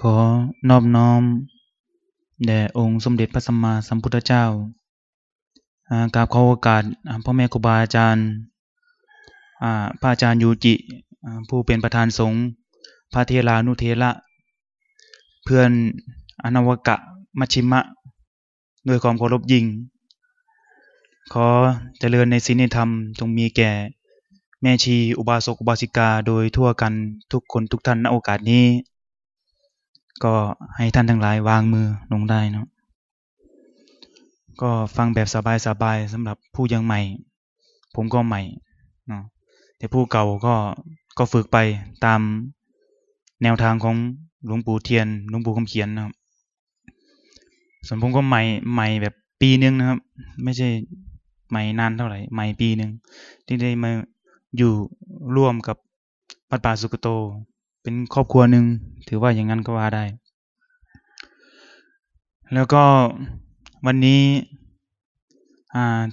ขอนอบน้อม แด่องค์สมเด็จพระสัมมาสัมพุทธเจ้ากราบขอโอกาสพ่อแม่ครูบาอาจารย์พระอาจารย์ยูจิ ผู้เป็นประธานสงฆ์พระเทลานุเทระ เพื่อนอนวกะมัชิมะ ด้วยความเคารพยิ่ง ขอเจริญในศีลในธรรมจงมีแก่ แม่ชีอุบาสกอุบาสิกาโดยทั่วกันทุกคนทุกท่านณโอกาสนี้ ก็ให้ท่านทั้งหลายวางมือลงได้นะก็ฟังแบบสบายๆสำหรับผู้ยังใหม่ ผมก็ใหม่เนาะแต่ผู้เก่าก็ก็ฝึกไปตามแนวทางของหลวงปู่เทียนหลวงปู่คำเขียนนะครับ ส่วนผมก็ใหม่ใหม่แบบปีนึงนะครับ ไม่ใช่ใหม่นานเท่าไหร่ใหม่ปีหนึ่งที่ได้มาอยู่ร่วมกับปัดป่าสุกโต เป็นครอบครัวหนึ่งถือว่าอย่างนั้นก็ว่าได้ แล้วก็วันนี้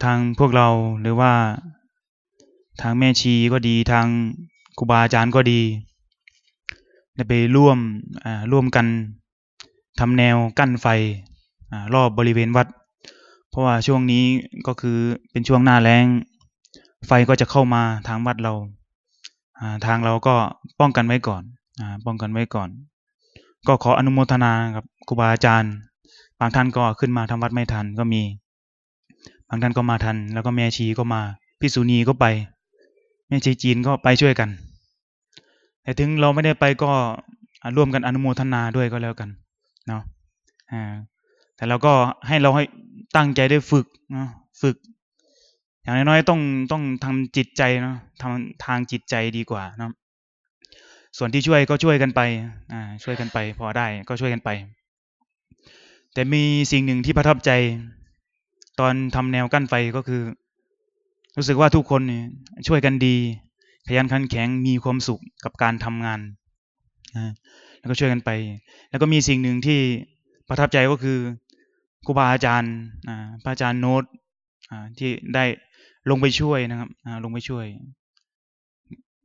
ทางพวกเราหรือว่าทางแม่ชีก็ดีทางครูบาอาจารย์ก็ดีได้ไปร่วมร่วมกันทำแนวกั้นไฟรอบบริเวณวัด เพราะว่าช่วงนี้ก็คือเป็นช่วงหน้าแรงไฟก็จะเข้ามาทางวัดเราทางเราก็ป้องกันไว้ก่อน ป้องกันไว้ก่อน ก็ขออนุโมทนากับครูบาอาจารย์ บางท่านก็ขึ้นมาทำวัดไม่ทันก็มี บางท่านก็มาทัน แล้วก็แม่ชีก็มาพิษุณีก็ไป แม่ชีจีนก็ไปช่วยกัน แต่ถึงเราไม่ได้ไปก็ร่วมกันอนุโมทนาด้วยก็แล้วกันเนาะแต่เราก็ให้เราให้ตั้งใจได้ฝึกเนาะฝึก อย่างน้อยๆต้องต้องทำจิตใจเนาะทำทางจิตใจดีกว่านะ ส่วนที่ช่วยก็ช่วยกันไปอ่าช่วยกันไป พอได้ก็ช่วยกันไป แต่มีสิ่งหนึ่งที่ประทับใจ ตอนทำแนวกั้นไฟก็คือ รู้สึกว่าทุกคนช่วยกันดี ขยันขันแข็งมีความสุขกับการทำงานแล้วก็ช่วยกันไป แล้วก็มีสิ่งหนึ่งที่ประทับใจก็คือครูบาอาจารย์พระอาจารย์โน้ตที่ได้ลงไปช่วยนะครับลงไปช่วย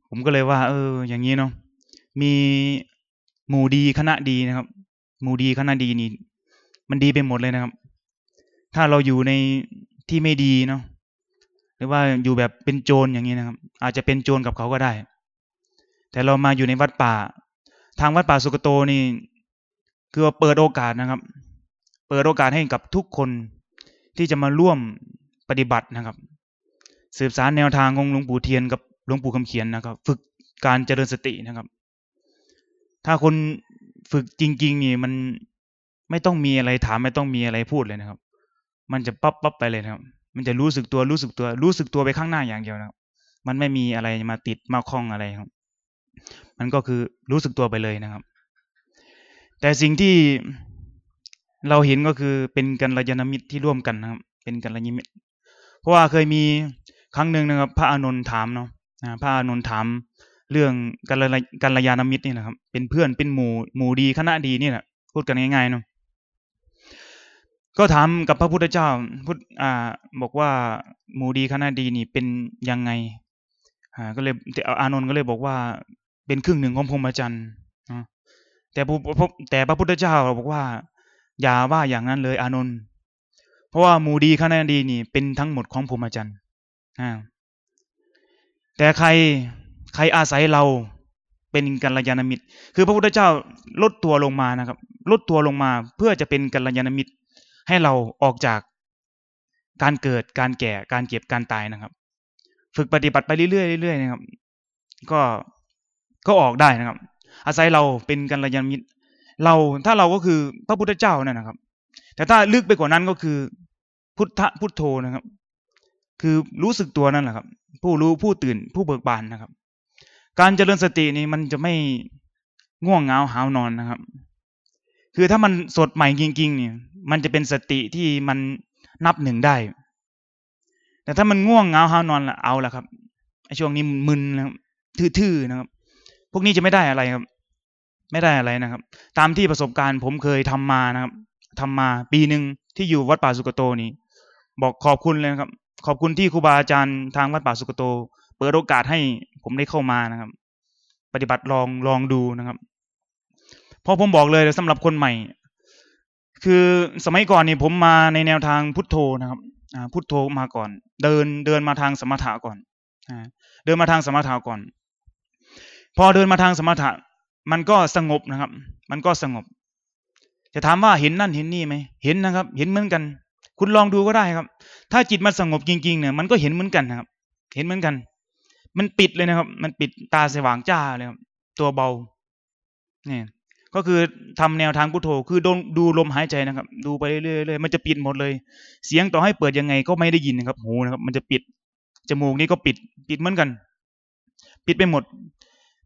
ผมก็เลยว่า เออ อย่างนี้เนาะ มีหมู่ดีคณะดีนะครับ หมู่ดีคณะดีนี่ มันดีไปหมดเลยนะครับ ถ้าเราอยู่ในที่ไม่ดีเนาะหรือว่าอยู่แบบเป็นโจรอย่างนี้นะครับ อาจจะเป็นโจรกับเขาก็ได้ แต่เรามาอยู่ในวัดป่า ทางวัดป่าสุกโตนี่ คือเปิดโอกาสนะครับ เปิดโอกาสให้กับทุกคนที่จะมาร่วมปฏิบัตินะครับ สืบสารแนวทางของหลวงปู่เทียนกับหลวงปู่คำเขียนนะครับ ฝึกการเจริญสตินะครับ ถ้าคนฝึกจริง ๆ นี่มันไม่ต้องมีอะไรถามไม่ต้องมีอะไรพูดเลยนะครับ มันจะปั๊บปั๊บไปเลยนะครับ มันจะรู้สึกตัวรู้สึกตัว รู้สึกตัวไปข้างหน้าอย่างเดียวนะครับ มันไม่มีอะไรมาติดมาคล้องอะไรครับ มันก็คือรู้สึกตัวไปเลยนะครับ แต่สิ่งที่เราเห็นก็คือเป็นกันรยานมิตรที่ร่วมกันนะครับ เป็นกันรยานมิตร เพราะว่าเคยมีครั้งหนึ่งนะครับ พระอานนท์ถามเนาะพระอานนท์ถาม เรื่องกัลกัลยาณมิตรนี่นะครับ เป็นเพื่อนเป็นหมู่หมู่ดีคณะดีนี่แหละพูดกันง่ายๆเนาะก็ถามกับพระพุทธเจ้าพุทธอ่า บอกว่าหมู่ดีคณะดีนี่เป็นยังไงอ่าก็เลยอานนท์ก็เลยบอกว่าเป็นครึ่งหนึ่งของพรหมจรรย์แต่แต่พระพุทธเจ้าบอกว่า อย่าว่าอย่างนั้นเลยอานนท์เพราะว่าหมู่ดีคณะดีนี่ เป็นทั้งหมดของพรหมจรรย์แต่ใคร ใครอาศัยเราเป็นกัลยาณมิตร คือพระพุทธเจ้าลดตัวลงมานะครับ ลดตัวลงมาเพื่อจะเป็นกัลยาณมิตร ให้เราออกจากการเกิดการแก่การเก็บการตายนะครับ ฝึกปฏิบัติไปเรื่อยๆเรื่อยๆนะครับ ก็ก็ออกได้นะครับ อาศัยเราเป็นกัลยาณมิตร เราถ้าเราก็คือพระพุทธเจ้านั่นนะครับ แต่ถ้าลึกไปกว่านั้นก็คือ พุทธพุทโธนะครับ คือรู้สึกตัวนั่นแหละครับ ผู้รู้ผู้ตื่นผู้เบิกบานนะครับ การเจริญสตินี่มันจะไม่ง่วงเหงาหาวนอนนะครับ คือถ้ามันสดใหม่จริงๆเนี่ย มันจะเป็นสติที่มันนับหนึ่งได้ แต่ถ้ามันง่วงเหงาหาวนอนละเอาละครับไอช่วงนี้มึนนะครับทื่อๆนะครับ พวกนี้จะไม่ได้อะไรครับ ไม่ได้อะไรนะครับ ตามที่ประสบการณ์ผมเคยทำมานะครับทำมาปีหนึ่งที่อยู่วัดป่าสุกโตนี้ บอกขอบคุณเลยครับ ขอบคุณที่ครูบาอาจารย์ทางวัดป่าสุกโต เปิดโอกาสให้ผมได้เข้ามานะครับ ปฏิบัติลองลองดูนะครับเพราะผมบอกเลยสำหรับคนใหม่ คือสมัยก่อนนี่ผมมาในแนวทางพุทโธนะครับพุทโธมาก่อน เดินเดินมาทางสมถะก่อนเดินมาทางสมถะก่อน พอเดินมาทางสมถะ มันก็สงบนะครับ มันก็สงบ จะถามว่าเห็นนั่นเห็นนี่ไหมเห็นนะครับ เห็นเหมือนกัน คุณลองดูก็ได้ครับ ถ้าจิตมันสงบจริงๆเนี่ยมันก็เห็นเหมือนกันนะครับ เห็นเหมือนกัน มันปิดเลยนะครับ มันปิดตาสว่างจ้าเลยครับตัวเบาเนี่ยก็คือทำแนวทางพุทโธคือดูดูลมหายใจนะครับ ดูไปเรื่อยๆมันจะปิดหมดเลย เสียงต่อให้เปิดยังไงก็ไม่ได้ยินนะครับหูนะครับ มันจะปิดจมูกนี่ก็ปิด ปิดเหมือนกัน ปิดไปหมด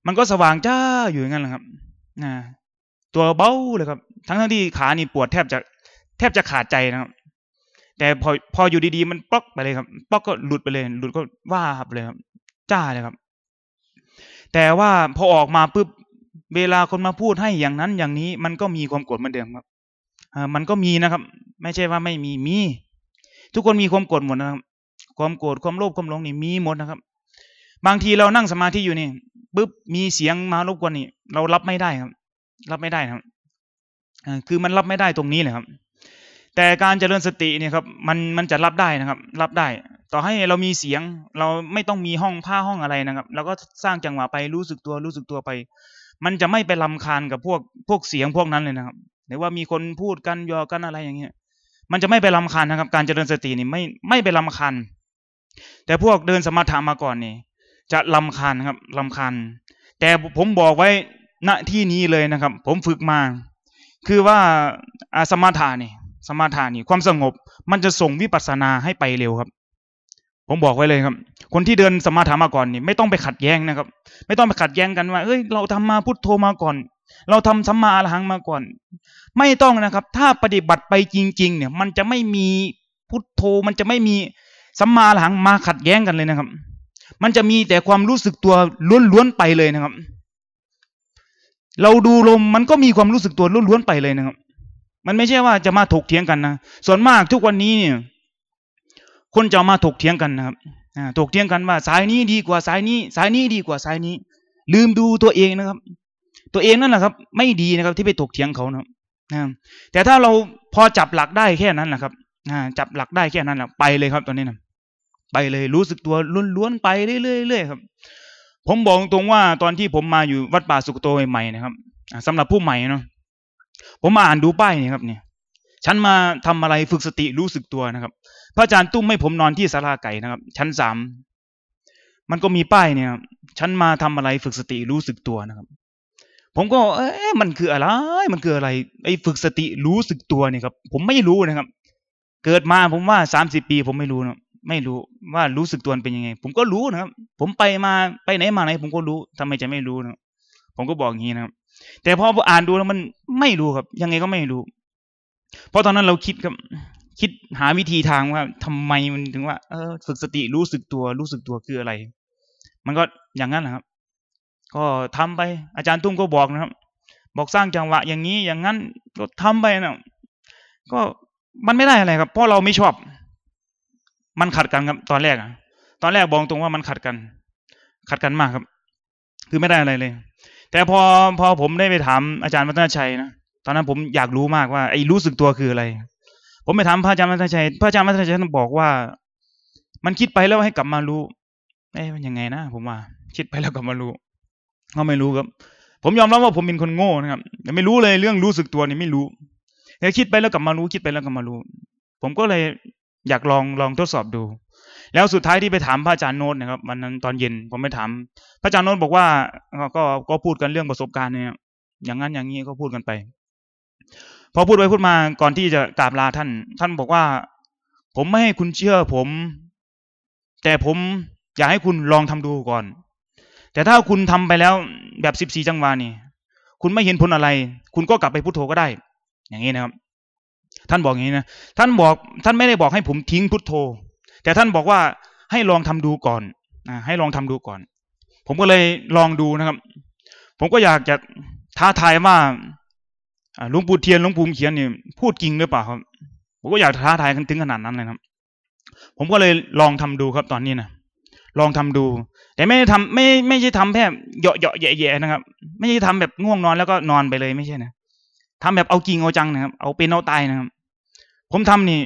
มันก็สว่างจ้าอยู่อย่างนั้นแหละครับนะตัวเบาเลยครับ ทั้งทั้งที่ขานี่ปวดแทบจะแทบจะขาดใจนะครับ แต่พอพออยู่ดีๆ มันป๊อกไปเลยครับป๊อกก็หลุดไปเลย หลุดก็ว่าบเลยครับ จ้าเลยครับ แต่ว่าพอออกมาปุ๊บเวลาคนมาพูดให้อย่างนั้นอย่างนี้ มันก็มีความโกรธเหมือนเดิมครับมันก็มีนะครับ ไม่ใช่ว่าไม่มีมี ทุกคนมีความโกรธหมดนะครับ ความโกรธความโลภความหลงนี่มีหมดนะครับ บางทีเรานั่งสมาธิอยู่นี่ปุ๊บมีเสียงมารบกวนนี่ เรารับไม่ได้ครับ รับไม่ได้ครับคือมันรับไม่ได้ตรงนี้เลยครับ แต่การเจริญสติเนี่ยครับ มันมันจะรับได้นะครับ รับได้ ต่อให้เรามีเสียง เราไม่ต้องมีห้องผ้าห้องอะไรนะครับเราก็สร้างจังหวะไปรู้สึกตัวรู้สึกตัวไป มันจะไม่ไปลำคาญกับพวกพวกเสียงพวกนั้นเลยนะครับหรือว่ามีคนพูดกันยอกันอะไรอย่างเงี้ย มันจะไม่ไปลำคาญนะครับ การเจริญสตินี่ไม่ไม่ไปลำคาญแต่พวกเดินสมถะมาก่อนนี่จะลำคาญครับลำคาญแต่ผมบอกไว้ณที่นี้เลยนะครับ ผมฝึกมา คือว่าสมถะนี่สมถะนี่ความสงบมันจะส่งวิปัสสนาให้ไปเร็วครับ ผมบอกไว้เลยครับ คนที่เดินสมาธิมาก่อนนี่ไม่ต้องไปขัดแย้งนะครับ ไม่ต้องไปขัดแย้งกันว่าเอ้ยเราทำมาพุทโธมาก่อน เราทำสัมมาอรหังมาก่อน ไม่ต้องนะครับ ถ้าปฏิบัติไปจริง ๆ เนี่ย มันจะไม่มีพุทโธ มันจะไม่มีสัมมาอรหังมาขัดแย้งกันเลยนะครับ มันจะมีแต่ความรู้สึกตัวล้วนๆไปเลยนะครับ เราดูลมมันก็มีความรู้สึกตัวล้วนๆไปเลยนะครับ มันไม่ใช่ว่าจะมาถกเถียงกันนะส่วนมากทุกวันนี้เนี่ย คนจะมาถกเถียงกันนะครับถกเถียงกันว่าสายนี้ดีกว่าสายนี้ สายนี้ดีกว่าสายนี้ ลืมดูตัวเองนะครับ ตัวเองนั่นแหละครับ ไม่ดีนะครับที่ไปถกเถียงเขานะแต่ถ้าเราพอจับหลักได้แค่นั้นแหละครับจับหลักได้แค่นั้นแหละไปเลยครับตอนนี้นะไปเลยรู้สึกตัวล้วนๆไปเรื่อยๆครับ ผมบอกตรงว่าตอนที่ผมมาอยู่วัดป่าสุกโตใหม่นะครับสำหรับผู้ใหม่เนาะผมมาอ่านดูป้ายนี่ครับเนี่ยฉันมาทำอะไรฝึกสติรู้สึกตัวนะครับ พระอาจารย์ตุ้มไม่ผมนอนที่สาราไก่นะครับ ชั้นสามมันก็มีป้ายเนี่ยฉันมาทำอะไรฝึกสติรู้สึกตัวนะครับ ผมก็ เอ๊ะมันคืออะไร มันคืออะไร ไอ้ฝึกสติรู้สึกตัวเนี่ยครับ ผมไม่รู้นะครับ เกิดมาผมว่าสามสิบปี ผมไม่รู้นะไม่รู้ว่ารู้สึกตัวเป็นยังไง ผมก็รู้นะครับ ผมไปมาไปไหนมาไหน ผมก็รู้ทำไมจะไม่รู้นะผมก็บอกอย่างนี้นะครับ แต่พออ่านดูแล้วมันไม่รู้ครับ ยังไงก็ไม่รู้ เพราะตอนนั้นเราคิดครับ คิดหาวิธีทางว่าทำไมมันถึงว่า เออ ฝึกสติรู้สึกตัว รู้สึกตัวคืออะไร มันก็อย่างนั้นนะครับ ก็ทำไป อาจารย์ตุ้มก็บอกนะครับ บอกสร้างจังหวะ อย่างนี้อย่างนั้นก็ทำไปนะก็มันไม่ได้อะไรครับ เพราะเราไม่ชอบ มันขัดกันครับ ตอนแรกอะตอนแรกบอกตรงว่ามันขัดกัน ขัดกันมากครับ คือไม่ได้อะไรเลย แต่พอพอผมได้ไปถามอาจารย์วัฒนชัยนะตอนนั้นผมอยากรู้มากว่าไอ้รู้สึกตัวคืออะไร ผมไปถามพระอาจารย์มัทชัยพระอาจารย์มัทชัยท่านบอกว่า มันคิดไปแล้วให้กลับมารู้เอ๊ะมันยังไงนะผมว่า คิดไปแล้วกลับมารู้ก็ไม่รู้ครับ ผมยอมรับว่าผมเป็นคนโง่นะครับไม่รู้เลยเรื่องรู้สึกตัวนี่ไม่รู้แต่คิดไปแล้วกลับมารู้คิดไปแล้วกลับมารู้ ผมก็เลยอยากลองลองทดสอบดู แล้วสุดท้ายที่ไปถามพระอาจารย์โน้ตนะครับวันนั้นตอนเย็นผมไปถาม พระอาจารย์โน้ตบอกว่าก็ก็พูดกันเรื่องประสบการณ์เนี่ยอย่างนั้นอย่างนี้ก็พูดกันไป พอพูดไปพูดมาก่อนที่จะกราบลาท่าน ท่านบอกว่า ผมไม่ให้คุณเชื่อผม แต่ผมอยากให้คุณลองทำดูก่อน แต่ถ้าคุณทำไปแล้วแบบสิบสี่จังหวะนี่ คุณไม่เห็นผลอะไร คุณก็กลับไปพุโทโธก็ได้ อย่างนี้นะครับ ท่านบอกอย่างนี้นะท่านบอกท่านไม่ได้บอกให้ผมทิ้งพุโทโธ แต่ท่านบอกว่าให้ลองทำดูก่อนอให้ลองทำดูก่อน ผมก็เลยลองดูนะครับ ผมก็อยากจะท้าทายว่า หลวงปู่เทียนหลวงปู่เขียนเนี่ยพูดจริงหรือเปล่าครับผมก็อยากท้าทายกันถึงขนาดนั้นเลยครับ ผมก็เลยลองทำดูครับตอนนี้นะลองทำดู แต่ไม่ได้ทำไม่ไม่ใช่ทำแบบเหยาะเหยาะแย่ๆนะครับ ไม่ใช่ทำแบบง่วงนอนแล้วก็นอนไปเลยไม่ใช่นะทำแบบเอาจริงเอาจังนะครับ เอาเป็นเอาตายนะครับ ผมทำนี่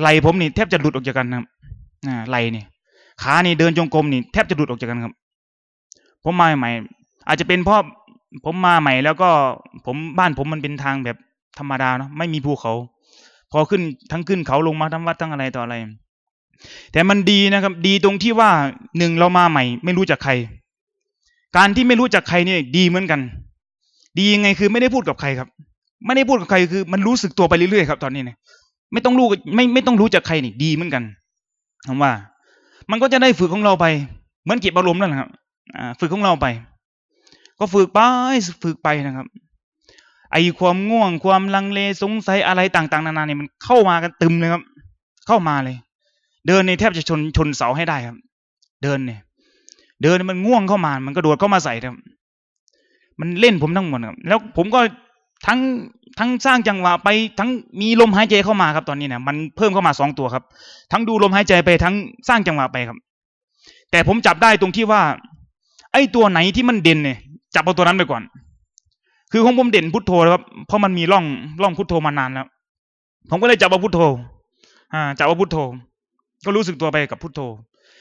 ไหลผมนี่แทบจะหลุดออกจากกันนะครับไหลนี่ขานี่เดินจงกรมนี่แทบจะหลุดออกจากกันครับ ผมมาใหม่อาจจะเป็นเพราะ ผมมาใหม่แล้วก็ผมบ้านผมมันเป็นทางแบบธรรมดาเนาะไม่มีภูเขา พอขึ้นทั้งขึ้นเขาลงมาทั้งวัดทั้งอะไรต่ออะไร แต่มันดีนะครับ ดีตรงที่ว่าหนึ่งเรามาใหม่ ไม่รู้จักใคร การที่ไม่รู้จักใครเนี่ยดีเหมือนกัน ดียังไงคือไม่ได้พูดกับใครครับ ไม่ได้พูดกับใครคือ มันรู้สึกตัวไปเรื่อยๆครับ ตอนนี้เนี่ยไม่ต้องรู้ไม่ไม่ต้องรู้จักใครนี่ดีเหมือนกันผมว่า มันก็จะได้ฝึกของเราไป เหมือนเก็บอารมณ์นั่นแหละครับฝึกของเราไป ก็ฝึกไปฝึกไปนะครับ ไอความง่วงความลังเลสงสัยอะไรต่างๆ นานาเนี่ยมันเข้ามากันตึมเลยครับ เข้ามาเลย เดินในแทบจะชนชนเสาให้ได้ครับ เดินเนี่ย เดินมันง่วงเข้ามา มันก็โดดเข้ามาใส่ครับ มันเล่นผมทั้งหมดครับ แล้วผมก็ทั้งทั้งสร้างจังหวะไปทั้งมีลมหายใจเข้ามาครับ ตอนนี้เนี่ยมันเพิ่มเข้ามาสองตัวครับ ทั้งดูลมหายใจไปทั้งสร้างจังหวะไปครับ แต่ผมจับได้ตรงที่ว่า ไอ้ตัวไหนที่มันเด่นเนี่ย จับเอาตัวนั้นไปก่อน คือของผมเด่นพุทโธครับ เพราะมันมีร่องร่องพุทโธมานานแล้ว ผมก็เลยจับเอาพุทโธ อ่า จับเอาพุทโธ ก็รู้สึกตัวไปกับพุทโธ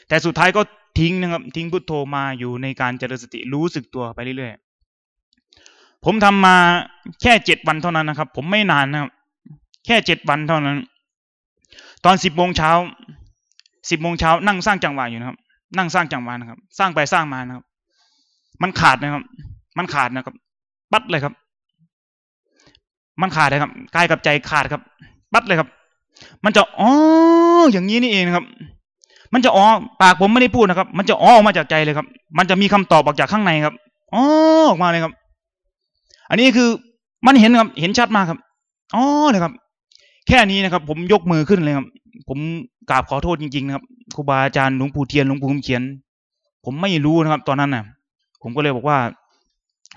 แต่สุดท้ายก็ทิ้งนะครับ ทิ้งพุทโธมาอยู่ในการเจริญสติรู้สึกตัวไปเรื่อยๆ ผมทำมาแค่เจ็ดวันเท่านั้นนะครับ ผมไม่นานนะครับ แค่เจ็ดวันเท่านั้น ตอนสิบโมงเช้าสิบโมงเช้านั่งสร้างจังหวะอยู่นะครับ นั่งสร้างจังหวะนะครับ สร้างไปสร้างมานะครับ มันขาดนะครับ มันขาดนะครับ ปัดเลยครับ มันขาดเลยครับกายกับใจขาดครับ ปัดเลยครับ มันจะอ๋ออย่างนี้นี่เองครับ มันจะอ๋อปากผมไม่ได้พูดนะครับ มันจะอ๋อออกมาจากใจเลยครับ มันจะมีคำตอบออกจากข้างในครับอ๋อออกมาเลยครับ อันนี้คือมันเห็นครับ เห็นชัดมากครับอ๋อเลยครับ แค่นี้นะครับ ผมยกมือขึ้นเลยครับ ผมกราบขอโทษจริงๆนะครับครูบาอาจารย์หลวงปู่เทียนหลวงปู่คำเขียน ผมไม่รู้นะครับ ตอนนั้นน่ะ ผมก็เลยบอกว่า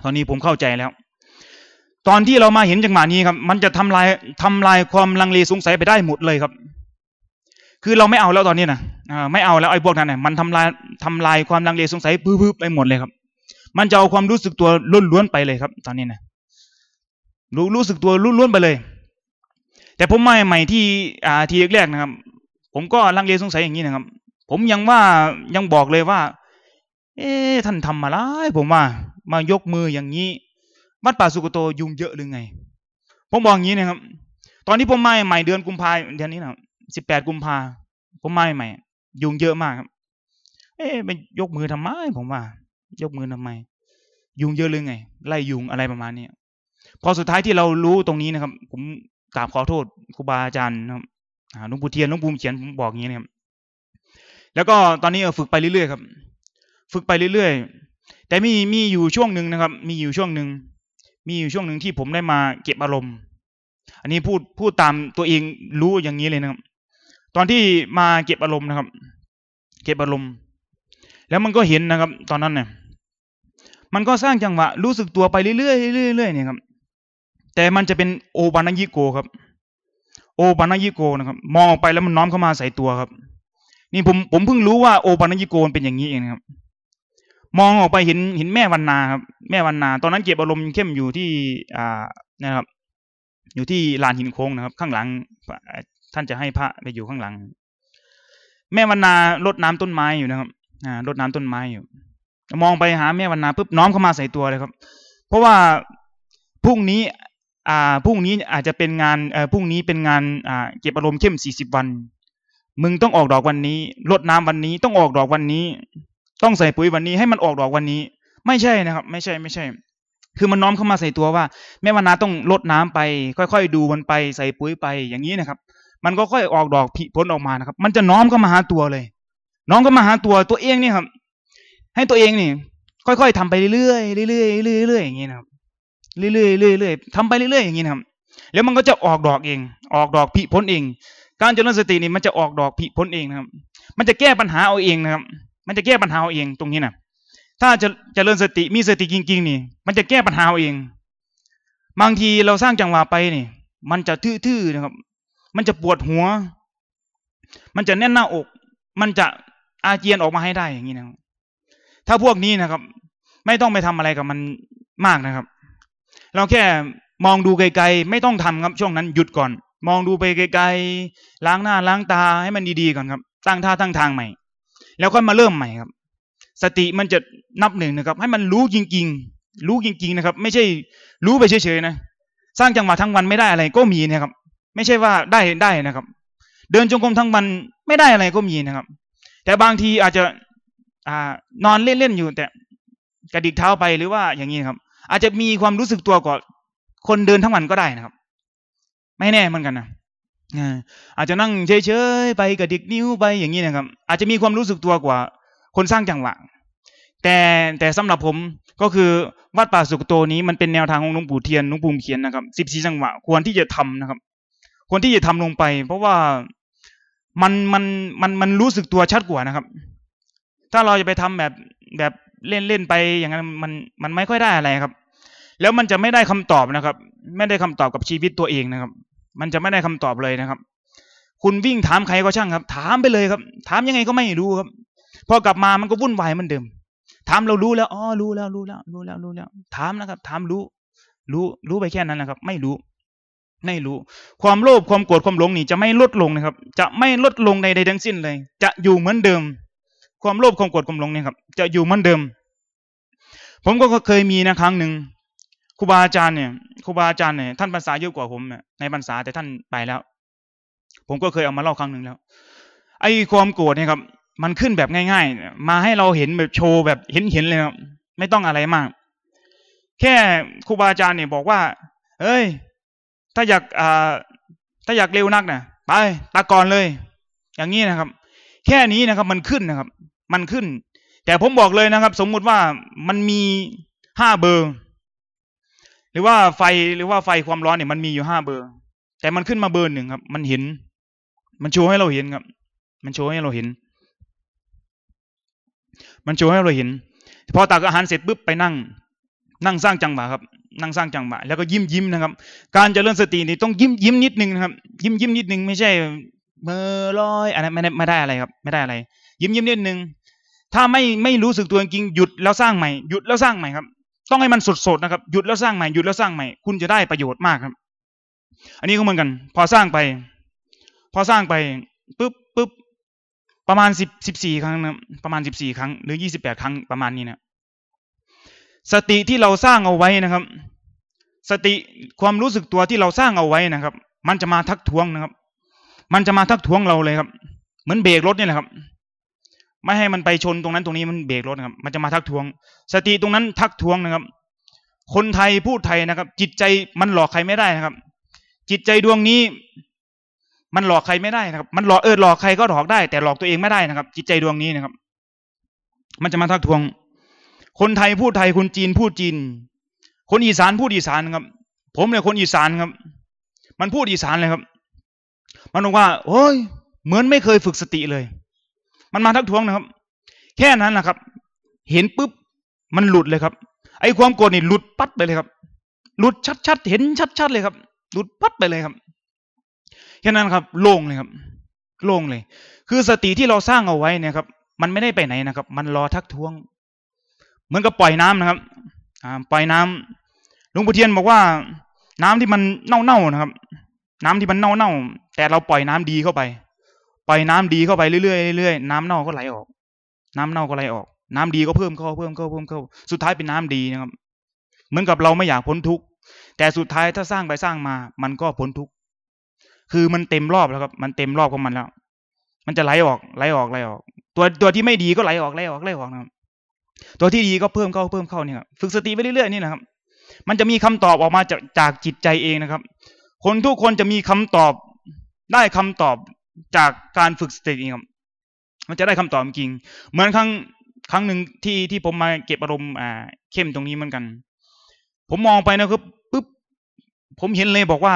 ตอนนี้ผมเข้าใจแล้ว ตอนที่เรามาเห็นจังหวะนี้ครับ มันจะทำลายทำลายความลังเลสงสัยไปได้หมดเลยครับ คือเราไม่เอาแล้วตอนนี้นะไม่เอาแล้วไอ้พวกนั้นเนี่ยมันทำลายทำลายความลังเลสงสัยพื้นไปหมดเลยครับ มันจะเอาความรู้สึกตัวล้วนๆไปเลยครับ ตอนนี้นะรู้รู้สึกตัวล้วนๆไปเลย แต่ผมมาใหม่ที่อ่าทีแรกๆนะครับ ผมก็ลังเลสงสัยอย่างนี้นะครับ ผมยังว่ายังบอกเลยว่า เอ๊ท่านทำมาไรผมว่า มายกมืออย่างนี้วัดป่าสุกโตยุงเยอะหรือไง ผมบอกอย่างนี้นะครับ ตอนที่ผมมาใหม่เดือนกุมภาเดือนนี้นะสิบแปดกุมภาผมมาใหม่ยุงเยอะมากครับ เอ๊ะไปยกมือทำไม ผมว่า ยกมือทำไม ยุงเยอะหรือไง ไล่ยุงอะไรประมาณนี้พอสุดท้ายที่เรารู้ตรงนี้นะครับ ผมกราบขอโทษครูบาอาจารย์นะครับหลวงปู่เทียนหลวงปู่เขียนผมบอกอย่างนี้นะครับแล้วก็ตอนนี้ฝึกไปเรื่อยๆครับ ฝึกไปเรื่อยๆ แต่มีมีอยู่ช่วงหนึ่งนะครับ มีอยู่ช่วงหนึ่งมีอยู่ช่วงหนึ่งที่ผมได้มาเก็บอารมณ์ อันนี้พูดพูดตามตัวเองรู้อย่างนี้เลยนะครับ ตอนที่มาเก็บอารมณ์นะครับ เก็บอารมณ์ แล้วมันก็เห็นนะครับ ตอนนั้นเนี่ยมันก็สร้างจังหวะรู้สึกตัวไปเรื่อยๆเรื่อยๆเนี่ยครับ แต่มันจะเป็นโอบานายิโกครับ โอบานายิโกนะครับ มองออกไปแล้วมันน้อมเข้ามาใส่ตัวครับ นี่ผมผมเพิ่งรู้ว่าโอบานายิโกมันเป็นอย่างนี้เองครับ มองออกไปเห็นเห็นแม่วันนาครับ แม่วันนา ตอนนั้นเก็บอารมณ์เข้มอยู่ที่อ่านะครับ อยู่ที่ลานหินโค้งนะครับ ข้างหลังท่านจะให้พระไปอยู่ข้างหลัง แม่วันนารดน้ำต้นไม้อยู่นะครับ อ่ารดน้ำต้นไม้อยู่ มองไปหาแม่วันนาปุ๊บน้อมเข้ามาใส่ตัวเลยครับ เพราะว่าพรุ่งนี้ อ่าพรุ่งนี้อาจจะเป็นงานเอ่อพรุ่งนี้เป็นงานอ่าเก็บอารมณ์เข้มสี่สิบวัน มึงต้องออกดอกวันนี้รดน้ำวันนี้ต้องออกดอกวันนี้ ต้องใส่ปุ๋ยวันนี้ให้มันออกดอกวันนี้ ไม่ใช่นะครับ ไม่ใช่ไม่ใช่ คือมันน้อมเข้ามาใส่ตัวว่า แม่วันนาต้องลดน้ำไป ค่อยๆดูมันไปใส่ปุ๋ยไปอย่างนี้นะครับ มันก็ค่อยออกดอกผลิผลออกมานะครับ มันจะน้อมเข้ามาหาตัวเลย น้อมเข้ามาหาตัวตัวเองนี่ครับ ให้ตัวเองนี่ ค่อยๆทำไปเรื่อยๆเรื่อยๆเรื่อยๆอย่างนี้นะครับเรื่อยๆเรื่อยๆทำไปเรื่อยๆอย่างนี้นะครับ แล้วมันก็จะออกดอกเอง ออกดอกผลิผลเอง การเจริญสตินี่มันจะออกดอกผลิผลเองนะครับ มันจะแก้ปัญหาเอาเองนะครับ มันจะแก้ปัญหาเอาเองตรงนี้นะถ้าจะเจริญสติมีสติจริงๆนี่ มันจะแก้ปัญหาเอาเอง บางทีเราสร้างจังหวะไปนี่ มันจะทื่อๆนะครับ มันจะปวดหัว มันจะแน่นหน้าอก มันจะอาเจียนออกมาให้ได้อย่างนี้นะถ้าพวกนี้นะครับ ไม่ต้องไปทำอะไรกับมันมากนะครับ เราแค่มองดูไกลๆไม่ต้องทำครับช่วงนั้นหยุดก่อน มองดูไปไกลๆล้างหน้าล้างตาให้มันดีๆก่อนครับ ตั้งท่าตั้งทางใหม่ แล้วก็มาเริ่มใหม่ครับ สติมันจะนับหนึ่งนะครับ ให้มันรู้จริง ๆ รู้จริง ๆ นะครับ ไม่ใช่รู้ไปเฉยๆนะสร้างจังหวะทั้งวันไม่ได้อะไรก็มีนะครับ ไม่ใช่ว่าได้ได้นะครับ เดินจงกรมทั้งวันไม่ได้อะไรก็มีนะครับ แต่บางทีอาจจะอ่านอนเล่นๆอยู่ แต่กระดิกเท้าไปหรือว่าอย่างนี้ครับ อาจจะมีความรู้สึกตัวกว่าคนเดินทั้งวันก็ได้นะครับ ไม่แน่เหมือนกันนะ อาจจะนั่งเฉยๆไปกระดิกนิ้วไปอย่างนี้นะครับ อาจจะมีความรู้สึกตัวกว่า คนสร้างจังหวะ แต่แต่สำหรับผมก็คือวัดป่าสุกโตนี้มันเป็นแนวทางของหลวงปู่เทียนหลวงปู่เขียนนะครับสิบสี่จังหวะควรที่จะทำนะครับ ควรที่จะทำลงไป เพราะว่ามันมันมันมันรู้สึกตัวชัดกว่านะครับ ถ้าเราจะไปทำแบบแบบเล่นเล่นไปอย่างนั้นมันมันไม่ค่อยได้อะไรครับ แล้วมันจะไม่ได้คำตอบนะครับ ไม่ได้คำตอบกับชีวิตตัวเองนะครับ มันจะไม่ได้คำตอบเลยนะครับ คุณวิ่งถามใครก็ช่างครับ ถามไปเลยครับ ถามยังไงก็ไม่รู้ครับ พอกลับมามันก็วุ่นวายเหมือนเดิม ถามเรารู้แล้วอ๋อรู้แล้วรู้แล้ว รู้แล้วรู้แล้ว ถามนะครับ ถามรู้ รู้รู้ไปแค่นั้นนะครับ ไม่รู้ไม่รู้ ความโลภความโกรธความหลงนี่จะไม่ลดลงนะครับ จะไม่ลดลงในใดทั้งสิ้นเลย จะอยู่เหมือนเดิม ความโลภความโกรธความหลงเนี่ยครับ จะอยู่เหมือนเดิม ผมก็เคยมีนะครั้งหนึ่ง ครูบาอาจารย์เนี่ยครูบาอาจารย์เนี่ยท่านภาษาเยอะกว่าผมในภาษาแต่ท่านไปแล้ว ผมก็เคยเอามาเล่าครั้งหนึ่งแล้ว ไอ้ความโกรธเนี่ยครับ มันขึ้นแบบง่ายๆ มาให้เราเห็นแบบโชว์แบบเห็นเห็นเลยครับไม่ต้องอะไรมาก แค่ครูบาอาจารย์เนี่ยบอกว่า เอ้ย ถ้าอยากอ่าถ้าอยากเร็วนักนะไปตาก่อนเลย อย่างนี้นะครับ แค่นี้นะครับ มันขึ้นนะครับ มันขึ้น แต่ผมบอกเลยนะครับ สมมุติว่ามันมีห้าเบอร์ หรือว่าไฟหรือว่าไฟความร้อนเนี่ยมันมีอยู่ห้าเบอร์ แต่มันขึ้นมาเบอร์หนึ่งครับ มันเห็น มันโชว์ให้เราเห็นครับ มันโชว์ให้เราเห็น มันโชว์ให้เราเห็นพอตักอาหารเสร็จปุ๊บไปนั่ง นั่งสร้างจังหวะครับ นั่งสร้างจังหวะแล้วก็ยิ้มยิ้มนะครับ การจเจริญสตินี่ต้องยิ้มยิ้มนิดนึงนะครับ ยิ้มยิ้มนิดนึงไม่ใช่เบอร์ลอยอะไรไม่ได้ไม่ได้อะไรครับ ไม่ได้อะไร ยิ้มยิ้มนิดนึงถ้าไม่ไม่รู้สึกตัวจริงหยุดแล้วสร้างใหม่หยุดแล้วสร้างใหม่ครับ ต้องให้มันสดๆนะครับหยุดแล้วสร้างใหม่หยุดแล้วสร้างใหม่ คุณจะได้ประโยชน์มากครับ อันนี้ก็เหมือนกัน พอสร้างไป พอสร้างไปปุ๊บปุ๊บประมาณสิบสิบสี่ครั้งนะประมาณสิบสี่ครั้งหรือยี่สิบแปดครั้งประมาณนี้นะสติที่เราสร้างเอาไว้นะครับ สติความรู้สึกตัวที่เราสร้างเอาไว้นะครับ มันจะมาทักท้วงนะครับ มันจะมาทักท้วงเราเลยครับ เหมือนเบรกรถนี่แหละครับ ไม่ให้มันไปชนตรงนั้นตรงนี้มันเบรกรถนะครับ มันจะมาทักท้วง สติตรงนั้นทักท้วงนะครับ คนไทยพูดไทยนะครับ จิตใจมันหลอกใครไม่ได้นะครับ จิตใจดวงนี้ มันหลอกใครไม่ได้นะครับ มันหลอกเออหลอกใครก็หลอกได้ แต่หลอกตัวเองไม่ได้นะครับ จิตใจดวงนี้นะครับ มันจะมาทักท้วง คนไทยพูดไทยคนจีนพูดจีน คนอีสานพูดอีสานครับ ผมเนี่ยคนอีสานครับ มันพูดอีสานเลยครับ มันบอกว่าโอ้ยเหมือนไม่เคยฝึกสติเลย มันมาทักท้วงนะครับ แค่นั้นนะครับ เห็นปุ๊บมันหลุดเลยครับ ไอ้ความโกรธนี่หลุดปัดไปเลยครับ หลุดชัดๆเห็นชัดๆเลยครับ หลุดปัดไปเลยครับ แค่นั้นครับ โล่งเลยครับ โล่งเลย คือสติที่เราสร้างเอาไว้เนี่ยครับ มันไม่ได้ไปไหนนะครับ มันรอทักท้วง เหมือนกับปล่อยน้ำนะครับ อ่า ปล่อยน้ำหลวงปู่เทียนบอกว่า น้ำที่มันเน่าๆนะครับ น้ำที่มันเน่าๆแต่เราปล่อยน้ำดีเข้าไป ปล่อยน้ำดีเข้าไปเรื่อยๆเรื่อยๆน้ำเน่าก็ไหลออก น้ำเน่าก็ไหลออก น้ำดีก็เพิ่มเข้าเพิ่มเข้าเพิ่มเข้าสุดท้ายเป็นน้ำดีนะครับ เหมือนกับเราไม่อยากพ้นทุกข์แต่สุดท้ายถ้าสร้างไปสร้างมา มันก็พ้นทุกข์คือมันเต็มรอบแล้วครับ มันเต็มรอบของมันแล้ว มันจะไหลออกไหลออกไหลออก ตัวตัวที่ไม่ดีก็ไหลออกไหลออกไหลออกนะครับ ตัวที่ดีก็เพิ่มเข้าเพิ่มเข้าเนี่ยฝึกสติไปเรื่อยๆนี่นะครับ มันจะมีคำตอบออกมาจากจากจิตใจเองนะครับ คนทุกคนจะมีคำตอบได้คำตอบ จากการฝึกสติครับมันจะได้คำตอบจริง เหมือนครั้งครั้งหนึ่งที่ที่ผมมาเก็บอารมณ์อ่าเข้มตรงนี้เหมือนกัน ผมมองไปนะครับปุ๊บผมเห็นเลยบอกว่า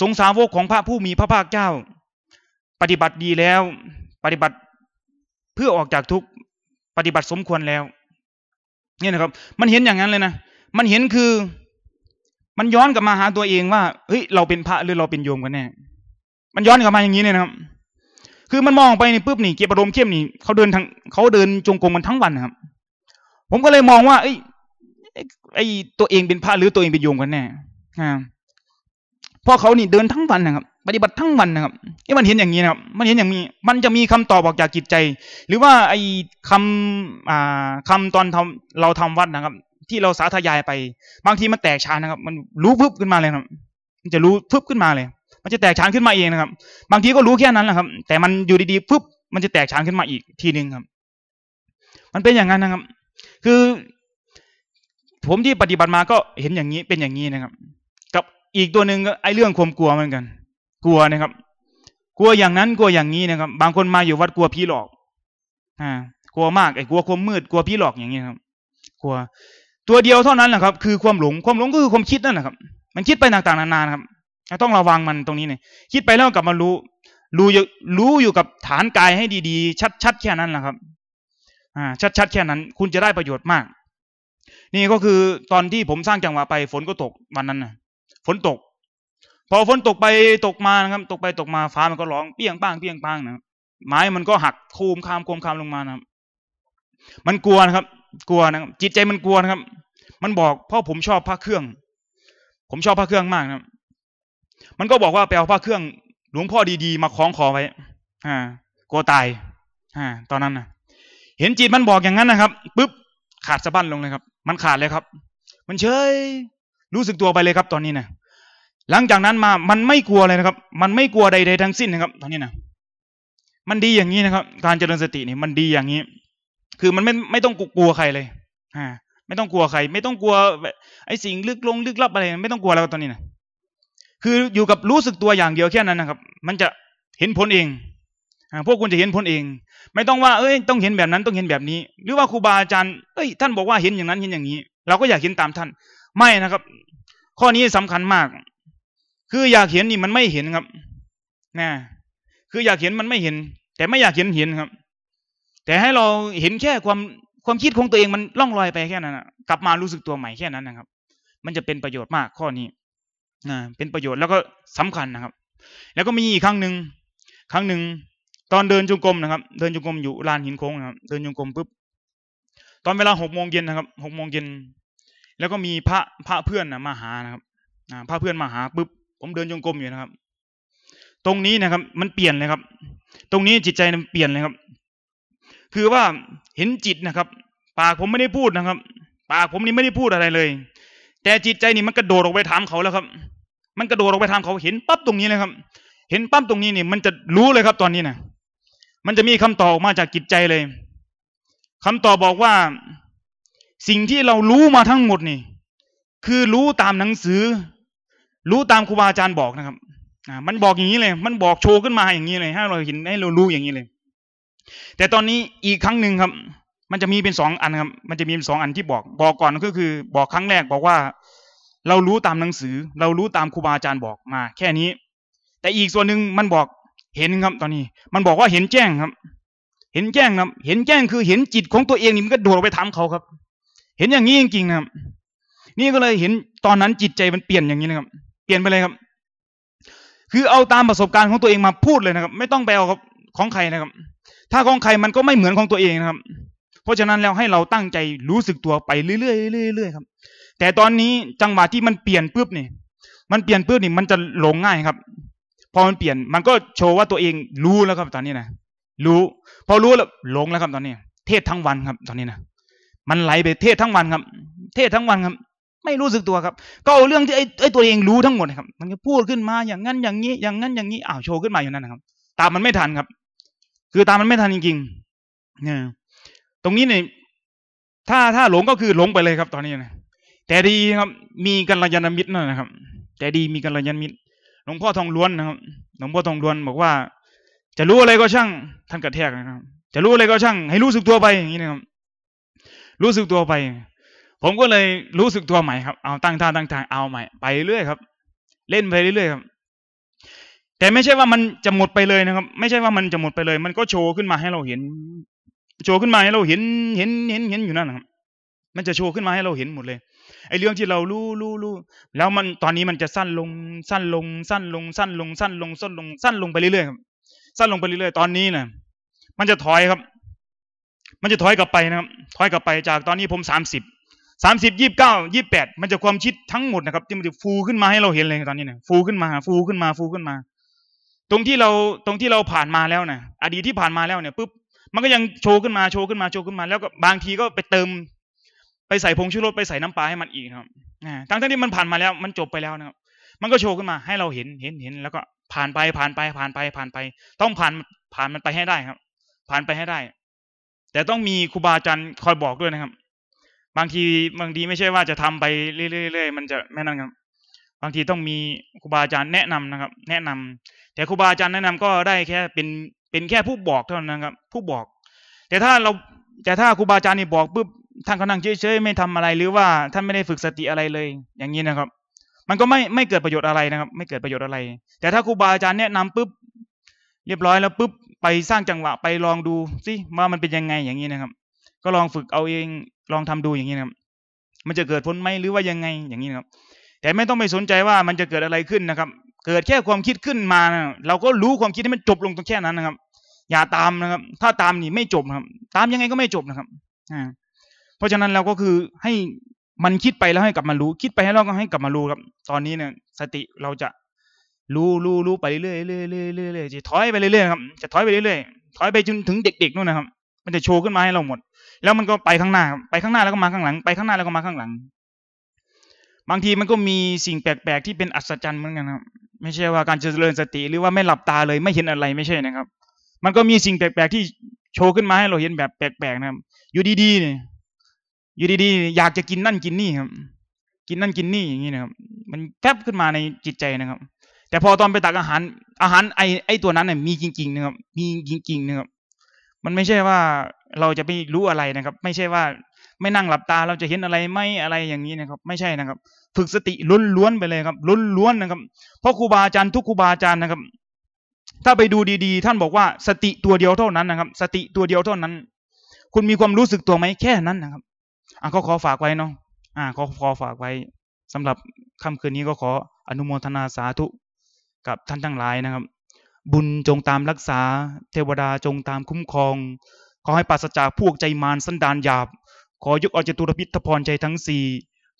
สงสาวกของพระผู้มีพระภาคเจ้า ปฏิบัติดีแล้ว ปฏิบัติเพื่อออกจากทุกปฏิบัติสมควรแล้ว เนี่ยนะครับ มันเห็นอย่างนั้นเลยนะมันเห็นคือ มันย้อนกลับมาหาตัวเองว่าเฮ้ยเราเป็นพระหรือเราเป็นโยมกันแน่ มันย้อนกลับมาอย่างนี้เนี่ยนะครับ คือมันมองไปนี่ปุ๊บนี่เก็บอารมเข้มนี่เขาเดินทางเขาเดินจงกรมกันทั้งวันนะครับ ผมก็เลยมองว่าไอ้ไอ้ตัวเองเป็นพระหรือตัวเองเป็นโยมกันแน่อ่าพราะเขานี่เดินทั้งวันนะครับ ปฏิบัติทั้งวันนะครับไอ้มันเห็นอย่างนี้นะครับ มันเห็นอย่างนี้ มันจะมีคำตอบออกจากจิตใจ หรือว่าไอ้คำอ่าคำตอนทำเราทำวัดนะครับ ที่เราสาธยายไป บางทีมันแตกฉานนะครับ มันรู้พึบขึ้นมาเลยครับ มันจะรู้พึบขึ้นมาเลย มันจะแตกฉานขึ้นมาเองนะครับ บางทีก็รู้แค่นั้นแหละครับ แต่มันอยู่ดีๆพึบมันจะแตกฉานขึ้นมาอีกทีหนึ่งครับ มันเป็นอย่างนั้นนะครับ คือ ผมที่ปฏิบัติมาก็เห็นอย่างนี้เป็นอย่างนี้นะครับอีกตัวหนึ่งก็ไอ้เรื่องความกลัวเหมือนกัน กลัวนะครับ กลัวอย่างนั้นกลัวอย่างนี้นะครับ บางคนมาอยู่วัดกลัวผีหลอก อ่า กลัวมากไอ้กลัวความมืดกลัวผีหลอกอย่างนี้ครับ กลัว ตัวเดียวเท่านั้นแหละครับ คือความหลงความหลงก็คือความคิดนั่นแหละครับ มันคิดไปต่างๆนานาครับ ต้องระวังมันตรงนี้เนี่ยคิดไปแล้วกลับมารู้ รู้อยู่รู้อยู่กับฐานกายให้ดีๆ ชัดๆแค่นั้นแหละครับ อ่า ชัดๆแค่นั้น คุณจะได้ประโยชน์มาก นี่ก็คือตอนที่ผมสร้างจังหวะไป ฝนก็ตกวันนั้นนะฝนตก พอฝนตกไปตกมานะครับ ตกไปตกมาฟ้ามันก็ร้องเปี้ยงป้างเปี้ยงป้างนะไม้มันก็หักโคมคามโคมคามลงมานะครับ มันกลัวนะครับ กลัวนะครับจิตใจมันกลัวนะครับ มันบอกเพราะผมชอบพระเครื่อง ผมชอบพระเครื่องมากนะครับ มันก็บอกว่าไปเอาพระเครื่องหลวงพ่อดีๆ มาคล้องคอไว้ อ่ากลัวตาย อ่า ตอนนั้นนะเห็นจิตมันบอกอย่างนั้นนะครับปุ๊บขาดสะบั้นลงเลยครับ มันขาดเลยครับ มันเฉยรู้สึกตัวไปเลยครับ ตอนนี้นะหลังจากนั้นมามันไม่กลัวเลยนะครับ มันไม่กลัวใดๆทั้งสิ้นนะครับ ตอนนี้นะมันดีอย่างนี้นะครับ การเจริญสตินี่มันดีอย่างนี้ คือมันไม่ไม่ต้องกลัวใครเลย อ่า ไม่ต้องกลัวใคร ไม่ต้องกลัวไอ้สิ่งลึกลงลึกลับอะไร ไม่ต้องกลัวแล้วตอนนี้นะ คืออยู่กับรู้สึกตัวอย่างเดียวแค่นั้นนะครับ มันจะเห็นผลเองพวกคุณจะเห็นผลเอง ไม่ต้องว่าเอ้ยต้องเห็นแบบนั้นต้องเห็นแบบนี้ หรือว่าครูบาอาจารย์เอ้ยท่านบอกว่าเห็นอย่างนั้นเห็นอย่างนี้ เราก็อยากเห็นตามท่าน ไม่นะครับ ข้อนี้สำคัญมาก คืออยากเห็นนี่มันไม่เห็นครับนะคืออยากเห็นมันไม่เห็น แต่ไม่อยากเห็นเห็นครับ แต่ให้เราเห็นแค่ความความคิดของตัวเองมันล่องลอยไปแค่นั้นนะกลับมารู้สึกตัวใหม่แค่นั้นนะครับ มันจะเป็นประโยชน์มากข้อนี้ นะเป็นประโยชน์แล้วก็สำคัญนะครับ แล้วก็มีอีกครั้งหนึ่งครั้งหนึ่งตอนเดินจงกรมนะครับ เดินจงกรมอยู่ลานหินโค้งนะครับ เดินจงกรมปุ๊บตอนเวลาหกโมงเย็นนะครับหกโมงเย็นแล้วก็มีพระพระเพื่อนนะมาหานะครับพระเพื่อนมาหาปุ๊บผมเดินจงกรมอยู่นะครับ ตรงนี้นะครับ มันเปลี่ยนเลยครับ ตรงนี้จิตใจมันเปลี่ยนเลยครับ คือว่าเห็นจิตนะครับ ปากผมไม่ได้พูดนะครับ ปากผมนี่ไม่ได้พูดอะไรเลย แต่จิตใจนี่มันกระโดดออกไปถามเขาแล้วครับ มันกระโดดออกไปถามเขาเห็นปั๊บตรงนี้เลยครับ เห็นปั๊บตรงนี้นี่มันจะรู้เลยครับตอนนี้นะมันจะมีคำตอบออกมาจากจิตใจเลยคำตอบบอกว่า สิ่งที่เรารู้มาทั้งหมดนี่ คือรู้ตามหนังสือ รู้ตามครูบาอาจารย์บอกนะครับอ่ามันบอกอย่างนี้เลย มันบอกโชว์ขึ้นมาอย่างนี้เลยให้เราเห็นให้เรารู้อย่างนี้เลย แต่ตอนนี้อีกครั้งหนึ่งครับ มันจะมีเป็นสองอันครับ มันจะมีเป็นสองอันที่บอก บอกก่อนก็คือ บอกครั้งแรกบอกว่า เรารู้ตามหนังสือ เรารู้ตามครูบาอาจารย์บอกมา แค่นี้ แต่อีกส่วนหนึ่งมันบอกเห็นครับ ตอนนี้ มันบอกว่าเห็นแจ้งครับ เห็นแจ้งครับ เห็นแจ้งคือเห็นจิตของตัวเองนี่มันก็โดดไปทำเขาครับ เห็นอย่างนี้จริงๆนะครับ นี่ก็เลยเห็นตอนนั้นจิตใจมันเปลี่ยนอย่างนี้นะครับ เปลี่ยนไปเลยครับ คือเอาตามประสบการณ์ของตัวเองมาพูดเลยนะครับ ไม่ต้องไปเอาของใครนะครับ ถ้าของใครมันก็ไม่เหมือนของตัวเองนะครับ เพราะฉะนั้นแล้วให้เราตั้งใจรู้สึกตัวไปเรื่อยๆเรื่อยๆครับ แต่ตอนนี้จังหวะที่มันเปลี่ยนปุ๊บนี่มันเปลี่ยนปุ๊บนี่มันจะหลงง่ายครับ พอมันเปลี่ยนมันก็โชว์ว่าตัวเองรู้แล้วครับตอนนี้นะรู้ พอรู้แล้วหลงแล้วครับตอนนี้ เทศทั้งวันครับ ตอนนี้นะมันไหลไปเทศทั้งวันครับ เทศทั้งวันครับ ไม่รู้สึกตัวครับ ก็เอาเรื่องที่ไอ้ไอ้ตัวเองรู้ทั้งหมดครับ มันจะพูดขึ้นมาอย่างนั้นอย่างนี้ อย่างนั้นอย่างนี้อ้าวโชว์ขึ้นมาอยู่นั่นนะครับ ตามมันไม่ทันครับ คือตามมันไม่ทันจริงๆเนี่ย ตรงนี้เนี่ยถ้าถ้าหลงก็คือหลงไปเลยครับ ตอนนี้นะแต่ดีครับมีกัลยาณมิตรนะครับ แต่ดีมีกัลยาณมิตรหลวงพ่อทองล้วนนะครับหลวงพ่อทองล้วนบอกว่า จะรู้อะไรก็ช่างท่านกระแทกนะครับ จะรู้อะไรก็ช่าง ให้รู้สึกตัวไปอย่างนี้นะครับ รู้สึกตัวไป ผมก็เลยรู้สึกตัวใหม่ครับเอาตั้งท่าตั้งทางเอาใหม่ไปเรื่อยครับ เล่นไปเรื่อยครับ แต่ไม่ใช่ว่ามันจะหมดไปเลยนะครับ ไม่ใช่ว่ามันจะหมดไปเลย มันก็โชว์ขึ้นมาให้เราเห็น โชว์ขึ้นมาให้เราเห็นเห็นเห็นเห็นอยู่นั่นครับมันจะโชว์ขึ้นมาให้เราเห็นหมดเลยไอ้เรื่องที่เรารู้รู้รู้แล้วมันตอนนี้มันจะสั้นลงสั้นลงสั้นลงสั้นลงสั้นลงสั้นลงสั้นลงไปเรื่อยๆครับสั้นลงไปเรื่อยๆตอนนี้นะมันจะถอยครับ มันจะถอยกลับไปนะครับถอยกลับไปจากตอนนี้ผมสามสิบสามสิบยี่สิบเก้ายี่สิบแปดมันจะความคิดทั้งหมดนะครับ ที่มันจะฟูขึ้นมาให้เราเห็นเลยตอนนี้เนี่ยฟูขึ้นมาฟูขึ้นมาฟูขึ้นมา ตรงที่เราตรงที่เราผ่านมาแล้วนะอดีตที่ผ่านมาแล้วเนี่ยปุ๊บ มันก็ยังโชว์ขึ้นมาโชว์ขึ้นมาโชว์ขึ้นมา แล้วก็บางทีก็ไปเติม ไปใส่ผงชูรสไปใส่น้ำปลาให้มันอีกนะครับทั้งที่มันผ่านมาแล้วมันจบไปแล้วนะครับ มันก็โชว์ขึ้นมาให้เราเห็นเห็นเห็น แล้วก็ผ่านไปผ่านไปผ่านไปผ่านไป ต้องผ่านผ่านมันไปให้ได้ครับ ผ่านไปให้ได้ แต่ต้องมีครูบาอาจารย์คอยบอกด้วยนะครับ บางทีบางทีไม่ใช่ว่าจะทำไปเรื่อยๆมันจะไม่นั่นครับ บางทีต้องมีครูบาอาจารย์แนะนำนะครับ แนะนำแต่ครูบาอาจารย์แนะนำก็ได้แค่เป็น เป็นแค่ผู้บอกเท่านั้นครับ ผู้บอก แต่ถ้าเราแต่ถ้าครูบาอาจารย์นี่บอกปุ๊บท่านก็นั่งเฉยๆไม่ทำอะไรหรือว่าท่านไม่ได้ฝึกสติอะไรเลย อย่างนี้นะครับ มันก็ไม่ไม่เกิดประโยชน์อะไรนะครับ ไม่เกิดประโยชน์อะไร แต่ถ้าครูบาอาจารย์แนะนำปุ๊บเรียบร้อยแล้วปุ๊บไปสร้างจังหวะไปลองดูสิว่ามันเป็นยังไงอย่างนี้นะครับ ก็ลองฝึกเอาเองลองทำดูอย่างนี้นะครับ มันจะเกิดผลไหมหรือว่ายังไงอย่างนี้นะครับ แต่ไม่ต้องไปสนใจว่ามันจะเกิดอะไรขึ้นนะครับ เกิดแค่ความคิดขึ้นมานะเราก็รู้ความคิดให้มันจบลงตรงแค่นั้นนะครับ อย่าตามนะครับ ถ้าตามนี่ไม่จบครับ ตามยังไงก็ไม่จบนะครับอ่าเพราะฉะนั้นเราก็คือให้มันคิดไปแล้วให้กลับมารู้ คิดไปให้เราก็ให้กลับมารู้ครับ ตอนนี้เนี่ย สติเราจะรู้รู้รู้ไปเรื่อยเรื่อยเรื่อยเรื่อยจะถอยไปเรื่อยๆครับ จะถอยไปเรื่อยๆถอยไปจนถึงเด็กๆนู่นนะครับ มันจะโชว์ขึ้นมาให้เราหมด แล้วมันก็ไปข้างหน้า ไปข้างหน้าแล้วก็มาข้างหลัง ไปข้างหน้าแล้วก็มาข้างหลัง บางทีมันก็มีสิ่งแปลกๆที่เป็นอัศจรรย์เหมือนกันครับ ไม่ใช่ว่าการเจริญสติหรือว่าไม่หลับตาเลยไม่เห็นอะไรไม่ใช่นะครับ มันก็มีสิ่งแปลกๆที่โชว์ขึ้นมาให้เราเห็นแบบแปลกๆนะครับ อยู่ดีๆเนี่ยอยู่ดีๆอยากจะกินนั่นกินนี่ครับ กินนั่นกินนี่อย่างนี้นะครับ มันแป๊บขึ้นมาในจิตใจนะครับ แต่พอตอนไปตักอาหาร อาหารไอไอตัวนั้นเนี่ยมีจริง ๆ นะครับ มีจริงๆนะครับ มันไม่ใช่ว่าเราจะไปรู้อะไรนะครับ ไม่ใช่ว่า ไม่นั่งหลับตาเราจะเห็นอะไรไม่อะไรอย่างนี้นะครับ ไม่ใช่นะครับ ฝึกสติล้วนๆไปเลยครับล้วนๆนะครับ เพราะครูบาอาจารย์ทุกครูบาอาจารย์นะครับ ถ้าไปดูดีๆ ท่านบอกว่าสติตัวเดียวเท่านั้นนะครับ สติตัวเดียวเท่านั้น คุณมีความรู้สึกตัวไหมแค่นั้นนะครับอะก็ขอฝากไว้เนาะอ่าขอขอฝากไว้สำหรับค่ำคืนนี้ก็ขออนุโมทนาสาธุกับท่านทั้งหลายนะครับ บุญจงตามรักษา เทวดาจงตามคุ้มครองขอให้ปราศจากพวกใจมารสันดานหยาบ ขอยกเอาจตุรพิทพรใจทั้งสี่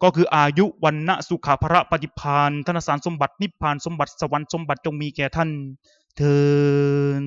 ก็คืออายุวันณะสุขภระปฏิพานธนสารสมบัตินิพพานสมบัติสวรรค์สมบัติจงมีแก่ท่านเทิน